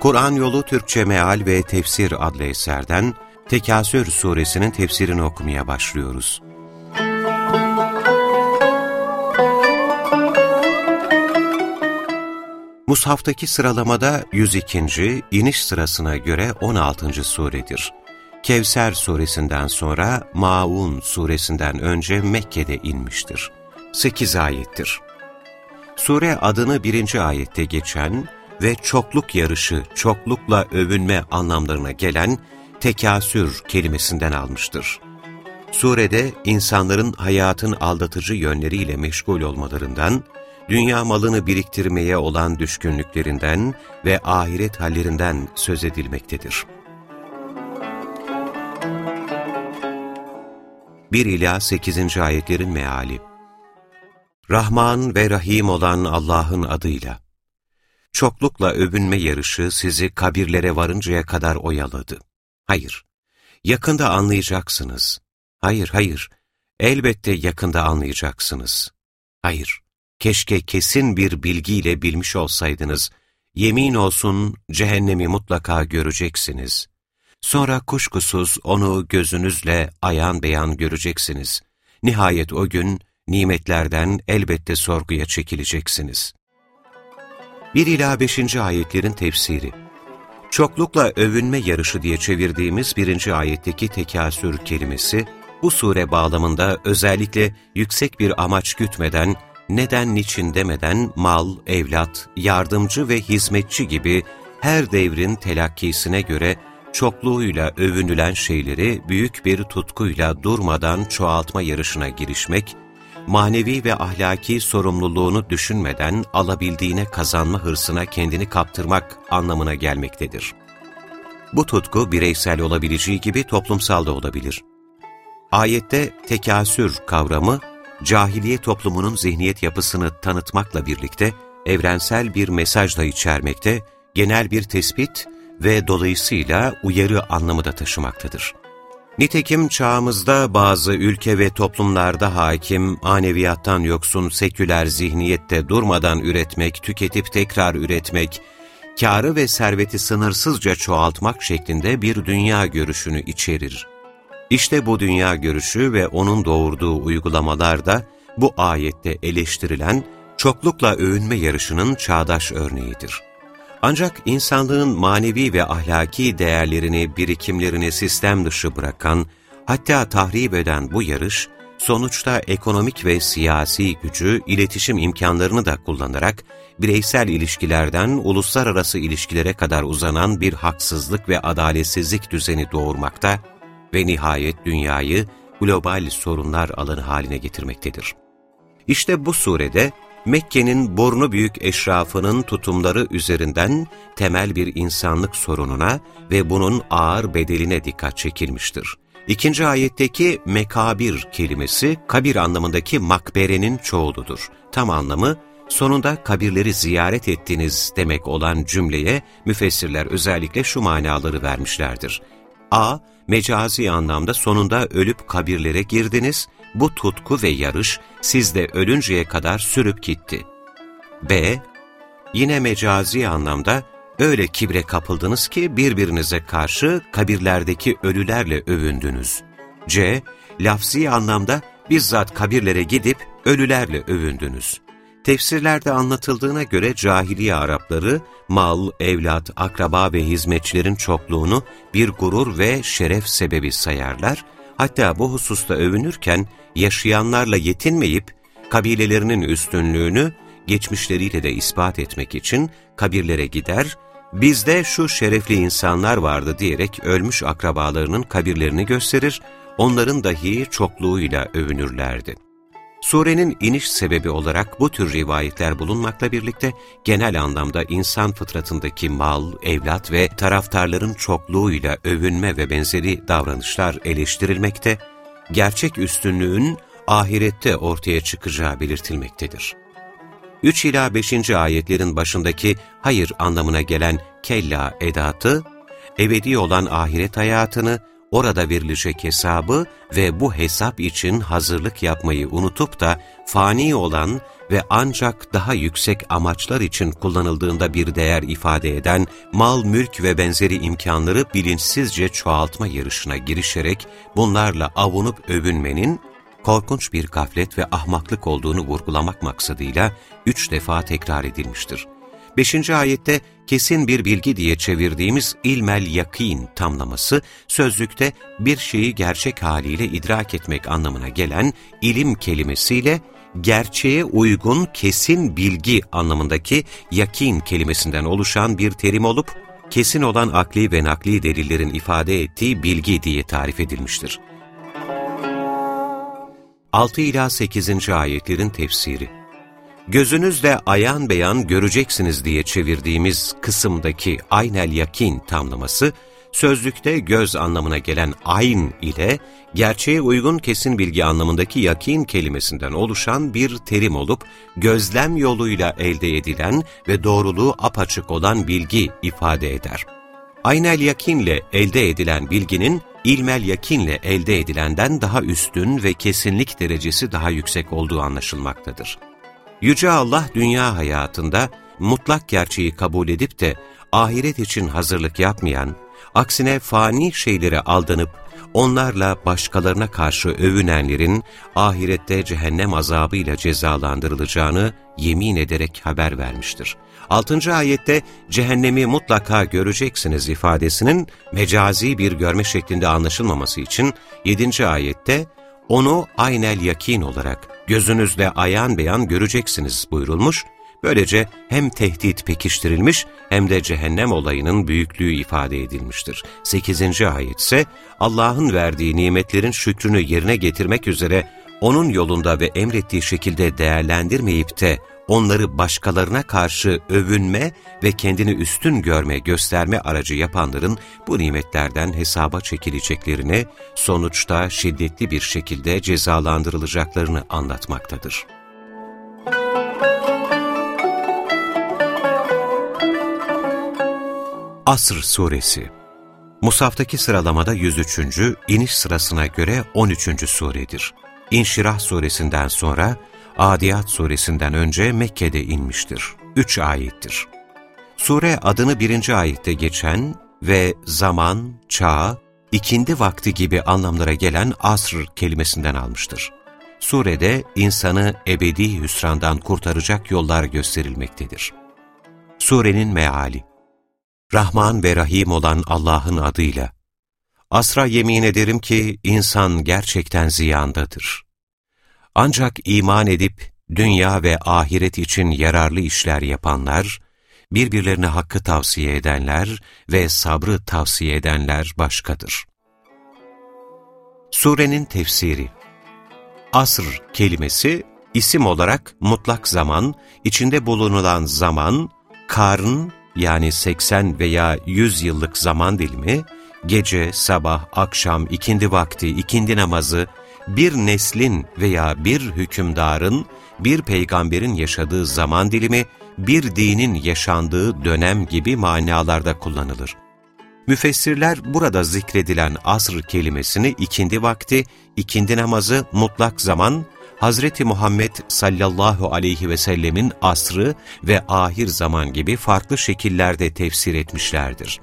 Kur'an Yolu Türkçe Meal ve Tefsir adlı eserden Tekasür suresinin tefsirini okumaya başlıyoruz. Mushaftaki sıralamada 102. iniş sırasına göre 16. suredir. Kevser suresinden sonra Maun suresinden önce Mekke'de inmiştir. 8 ayettir. Sure adını birinci ayette geçen ve çokluk yarışı, çoklukla övünme anlamlarına gelen tekasür kelimesinden almıştır. Surede insanların hayatın aldatıcı yönleriyle meşgul olmalarından, dünya malını biriktirmeye olan düşkünlüklerinden ve ahiret hallerinden söz edilmektedir. 1 ila 8. ayetlerin meali Rahman ve Rahim olan Allah'ın adıyla. Çoklukla övünme yarışı sizi kabirlere varıncaya kadar oyaladı. Hayır, yakında anlayacaksınız. Hayır, hayır, elbette yakında anlayacaksınız. Hayır, keşke kesin bir bilgiyle bilmiş olsaydınız. Yemin olsun cehennemi mutlaka göreceksiniz. Sonra kuşkusuz onu gözünüzle ayan beyan göreceksiniz. Nihayet o gün, nimetlerden elbette sorguya çekileceksiniz. 1 ila 5. ayetlerin tefsiri Çoklukla övünme yarışı diye çevirdiğimiz birinci ayetteki tekasür kelimesi, bu sure bağlamında özellikle yüksek bir amaç gütmeden, neden niçin demeden mal, evlat, yardımcı ve hizmetçi gibi her devrin telakkisine göre çokluğuyla övünülen şeyleri büyük bir tutkuyla durmadan çoğaltma yarışına girişmek, manevi ve ahlaki sorumluluğunu düşünmeden alabildiğine kazanma hırsına kendini kaptırmak anlamına gelmektedir. Bu tutku bireysel olabileceği gibi toplumsal da olabilir. Ayette tekasür kavramı, cahiliye toplumunun zihniyet yapısını tanıtmakla birlikte evrensel bir mesaj da içermekte, genel bir tespit ve dolayısıyla uyarı anlamı da taşımaktadır. Nitekim çağımızda bazı ülke ve toplumlarda hakim, maneviyattan yoksun seküler zihniyette durmadan üretmek, tüketip tekrar üretmek, karı ve serveti sınırsızca çoğaltmak şeklinde bir dünya görüşünü içerir. İşte bu dünya görüşü ve onun doğurduğu uygulamalar da bu ayette eleştirilen çoklukla övünme yarışının çağdaş örneğidir. Ancak insanlığın manevi ve ahlaki değerlerini, birikimlerini sistem dışı bırakan, hatta tahrip eden bu yarış, sonuçta ekonomik ve siyasi gücü, iletişim imkanlarını da kullanarak, bireysel ilişkilerden uluslararası ilişkilere kadar uzanan bir haksızlık ve adaletsizlik düzeni doğurmakta ve nihayet dünyayı global sorunlar alanı haline getirmektedir. İşte bu surede, Mekke'nin burnu büyük eşrafının tutumları üzerinden temel bir insanlık sorununa ve bunun ağır bedeline dikkat çekilmiştir. İkinci ayetteki mekabir kelimesi kabir anlamındaki makberenin çoğuludur. Tam anlamı sonunda kabirleri ziyaret ettiniz demek olan cümleye müfessirler özellikle şu manaları vermişlerdir. A. Mecazi anlamda sonunda ölüp kabirlere girdiniz bu tutku ve yarış sizde ölünceye kadar sürüp gitti. B. Yine mecazi anlamda öyle kibre kapıldınız ki birbirinize karşı kabirlerdeki ölülerle övündünüz. C. Lafzi anlamda bizzat kabirlere gidip ölülerle övündünüz. Tefsirlerde anlatıldığına göre cahiliye Arapları mal, evlat, akraba ve hizmetçilerin çokluğunu bir gurur ve şeref sebebi sayarlar Hatta bu hususta övünürken yaşayanlarla yetinmeyip kabilelerinin üstünlüğünü geçmişleriyle de ispat etmek için kabirlere gider, bizde şu şerefli insanlar vardı diyerek ölmüş akrabalarının kabirlerini gösterir, onların dahi çokluğuyla övünürlerdi. Surenin iniş sebebi olarak bu tür rivayetler bulunmakla birlikte genel anlamda insan fıtratındaki mal, evlat ve taraftarların çokluğuyla övünme ve benzeri davranışlar eleştirilmekte, gerçek üstünlüğün ahirette ortaya çıkacağı belirtilmektedir. 3 ila 5. ayetlerin başındaki hayır anlamına gelen kella edatı, ebedi olan ahiret hayatını, orada verilecek hesabı ve bu hesap için hazırlık yapmayı unutup da fani olan ve ancak daha yüksek amaçlar için kullanıldığında bir değer ifade eden mal, mülk ve benzeri imkanları bilinçsizce çoğaltma yarışına girişerek bunlarla avunup övünmenin korkunç bir gaflet ve ahmaklık olduğunu vurgulamak maksadıyla üç defa tekrar edilmiştir. Beşinci ayette kesin bir bilgi diye çevirdiğimiz ilmel yakin tamlaması, sözlükte bir şeyi gerçek haliyle idrak etmek anlamına gelen ilim kelimesiyle gerçeğe uygun kesin bilgi anlamındaki yakin kelimesinden oluşan bir terim olup, kesin olan akli ve nakli delillerin ifade ettiği bilgi diye tarif edilmiştir. 6 ila 8. ayetlerin tefsiri Gözünüzle ayan beyan göreceksiniz diye çevirdiğimiz kısımdaki aynel yakin tamlaması, sözlükte göz anlamına gelen ayn ile gerçeğe uygun kesin bilgi anlamındaki yakin kelimesinden oluşan bir terim olup, gözlem yoluyla elde edilen ve doğruluğu apaçık olan bilgi ifade eder. Aynel yakinle elde edilen bilginin ilmel yakinle elde edilenden daha üstün ve kesinlik derecesi daha yüksek olduğu anlaşılmaktadır. Yüce Allah dünya hayatında mutlak gerçeği kabul edip de ahiret için hazırlık yapmayan, aksine fani şeylere aldanıp onlarla başkalarına karşı övünenlerin ahirette cehennem azabıyla cezalandırılacağını yemin ederek haber vermiştir. 6. ayette cehennemi mutlaka göreceksiniz ifadesinin mecazi bir görme şeklinde anlaşılmaması için 7. ayette onu aynel yakin olarak gözünüzle ayan beyan göreceksiniz buyurulmuş, böylece hem tehdit pekiştirilmiş hem de cehennem olayının büyüklüğü ifade edilmiştir. 8. ayet ise Allah'ın verdiği nimetlerin şükrünü yerine getirmek üzere onun yolunda ve emrettiği şekilde değerlendirmeyip de onları başkalarına karşı övünme ve kendini üstün görme, gösterme aracı yapanların bu nimetlerden hesaba çekileceklerini, sonuçta şiddetli bir şekilde cezalandırılacaklarını anlatmaktadır. Asr Suresi Musaftaki sıralamada 103. iniş sırasına göre 13. suredir. İnşirah suresinden sonra Adiyat suresinden önce Mekke'de inmiştir. Üç ayettir. Sure adını birinci ayette geçen ve zaman, çağ, ikindi vakti gibi anlamlara gelen asr kelimesinden almıştır. Surede insanı ebedi hüsrandan kurtaracak yollar gösterilmektedir. Surenin meali Rahman ve Rahim olan Allah'ın adıyla Asra yemin ederim ki insan gerçekten ziyandadır. Ancak iman edip dünya ve ahiret için yararlı işler yapanlar, birbirlerine hakkı tavsiye edenler ve sabrı tavsiye edenler başkadır. Surenin tefsiri Asr kelimesi isim olarak mutlak zaman, içinde bulunulan zaman, karn yani 80 veya 100 yıllık zaman dilimi, gece, sabah, akşam, ikindi vakti, ikindi namazı, bir neslin veya bir hükümdarın, bir peygamberin yaşadığı zaman dilimi, bir dinin yaşandığı dönem gibi manalarda kullanılır. Müfessirler burada zikredilen asr kelimesini ikindi vakti, ikindi namazı, mutlak zaman, Hazreti Muhammed sallallahu aleyhi ve sellemin asrı ve ahir zaman gibi farklı şekillerde tefsir etmişlerdir.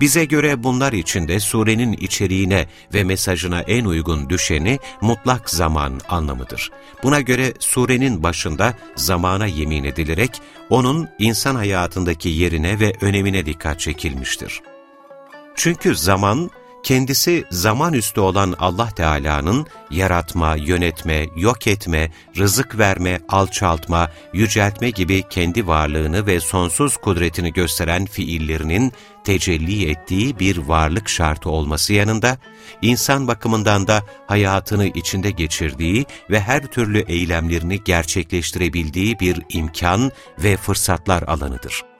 Bize göre bunlar içinde surenin içeriğine ve mesajına en uygun düşeni mutlak zaman anlamıdır. Buna göre surenin başında zamana yemin edilerek onun insan hayatındaki yerine ve önemine dikkat çekilmiştir. Çünkü zaman, kendisi zaman üstü olan Allah Teala'nın yaratma, yönetme, yok etme, rızık verme, alçaltma, yüceltme gibi kendi varlığını ve sonsuz kudretini gösteren fiillerinin tecelli ettiği bir varlık şartı olması yanında, insan bakımından da hayatını içinde geçirdiği ve her türlü eylemlerini gerçekleştirebildiği bir imkan ve fırsatlar alanıdır.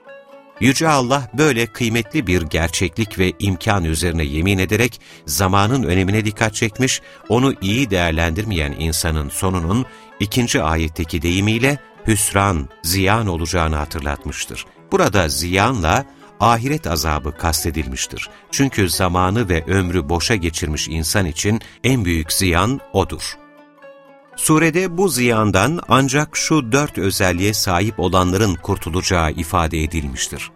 Yüce Allah böyle kıymetli bir gerçeklik ve imkan üzerine yemin ederek zamanın önemine dikkat çekmiş, onu iyi değerlendirmeyen insanın sonunun ikinci ayetteki deyimiyle hüsran, ziyan olacağını hatırlatmıştır. Burada ziyanla ahiret azabı kastedilmiştir. Çünkü zamanı ve ömrü boşa geçirmiş insan için en büyük ziyan odur. Surede bu ziyandan ancak şu dört özelliğe sahip olanların kurtulacağı ifade edilmiştir.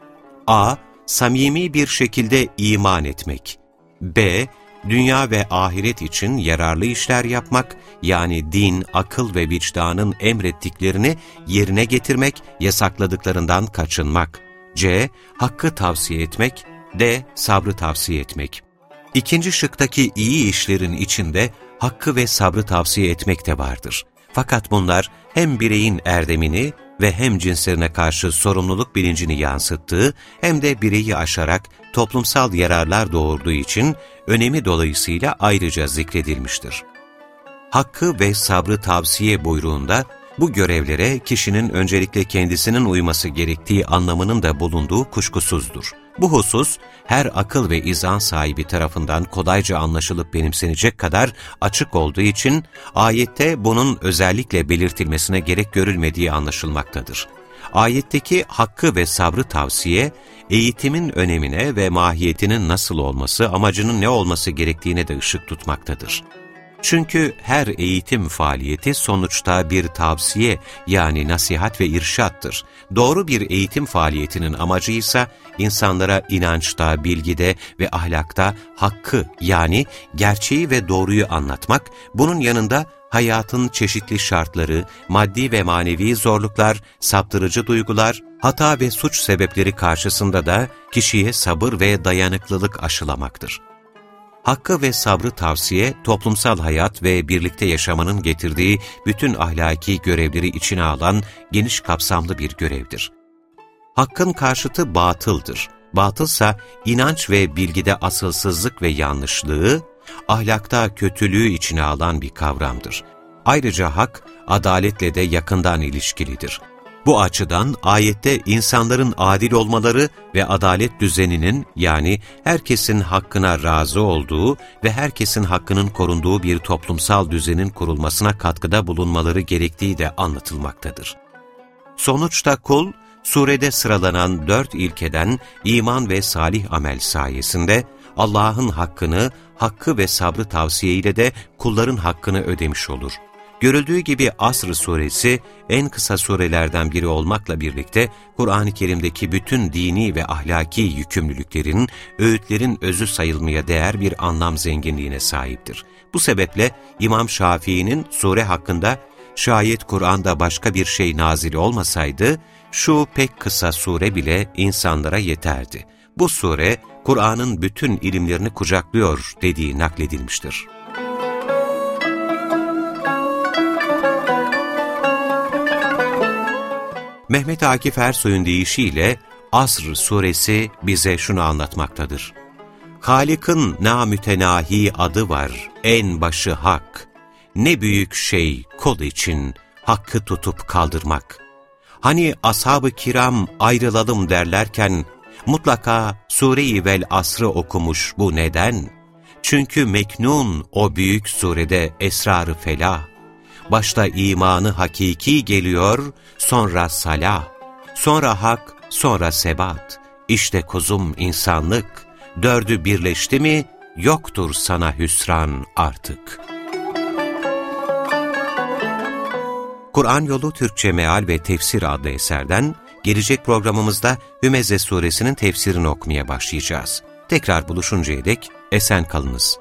A. Samimi bir şekilde iman etmek. B. Dünya ve ahiret için yararlı işler yapmak, yani din, akıl ve vicdanın emrettiklerini yerine getirmek, yasakladıklarından kaçınmak. C. Hakkı tavsiye etmek. D. Sabrı tavsiye etmek. İkinci şıktaki iyi işlerin içinde hakkı ve sabrı tavsiye etmek de vardır. Fakat bunlar hem bireyin erdemini ve hem cinslerine karşı sorumluluk bilincini yansıttığı hem de bireyi aşarak toplumsal yararlar doğurduğu için önemi dolayısıyla ayrıca zikredilmiştir. Hakkı ve sabrı tavsiye buyruğunda bu görevlere kişinin öncelikle kendisinin uyması gerektiği anlamının da bulunduğu kuşkusuzdur. Bu husus, her akıl ve izan sahibi tarafından kolayca anlaşılıp benimsenecek kadar açık olduğu için, ayette bunun özellikle belirtilmesine gerek görülmediği anlaşılmaktadır. Ayetteki hakkı ve sabrı tavsiye, eğitimin önemine ve mahiyetinin nasıl olması, amacının ne olması gerektiğine de ışık tutmaktadır. Çünkü her eğitim faaliyeti sonuçta bir tavsiye yani nasihat ve irşattır. Doğru bir eğitim faaliyetinin amacı ise insanlara inançta, bilgide ve ahlakta hakkı yani gerçeği ve doğruyu anlatmak, bunun yanında hayatın çeşitli şartları, maddi ve manevi zorluklar, saptırıcı duygular, hata ve suç sebepleri karşısında da kişiye sabır ve dayanıklılık aşılamaktır hakkı ve sabrı tavsiye, toplumsal hayat ve birlikte yaşamanın getirdiği bütün ahlaki görevleri içine alan geniş kapsamlı bir görevdir. Hakkın karşıtı batıldır. Batılsa inanç ve bilgide asılsızlık ve yanlışlığı, ahlakta kötülüğü içine alan bir kavramdır. Ayrıca hak, adaletle de yakından ilişkilidir. Bu açıdan ayette insanların adil olmaları ve adalet düzeninin yani herkesin hakkına razı olduğu ve herkesin hakkının korunduğu bir toplumsal düzenin kurulmasına katkıda bulunmaları gerektiği de anlatılmaktadır. Sonuçta kul, surede sıralanan dört ilkeden iman ve salih amel sayesinde Allah'ın hakkını, hakkı ve sabrı tavsiyeyle de kulların hakkını ödemiş olur. Görüldüğü gibi Asr suresi en kısa surelerden biri olmakla birlikte Kur'an-ı Kerim'deki bütün dini ve ahlaki yükümlülüklerin, öğütlerin özü sayılmaya değer bir anlam zenginliğine sahiptir. Bu sebeple İmam Şafii'nin sure hakkında şayet Kur'an'da başka bir şey nazil olmasaydı, şu pek kısa sure bile insanlara yeterdi. Bu sure, Kur'an'ın bütün ilimlerini kucaklıyor dediği nakledilmiştir. Mehmet Akif Ersoy'un deyişiyle Asr suresi bize şunu anlatmaktadır. Halik'in namütenahi adı var, en başı hak. Ne büyük şey kol için hakkı tutup kaldırmak. Hani ashab-ı kiram ayrılalım derlerken mutlaka sure-i vel asrı okumuş bu neden? Çünkü meknun o büyük surede esrarı felah. Başta imanı hakiki geliyor, sonra salah, sonra hak, sonra sebat. İşte kuzum insanlık, dördü birleşti mi, yoktur sana hüsran artık. Kur'an Yolu Türkçe Meal ve Tefsir adlı eserden gelecek programımızda Hümeze suresinin tefsirini okumaya başlayacağız. Tekrar buluşuncaya dek esen kalınız.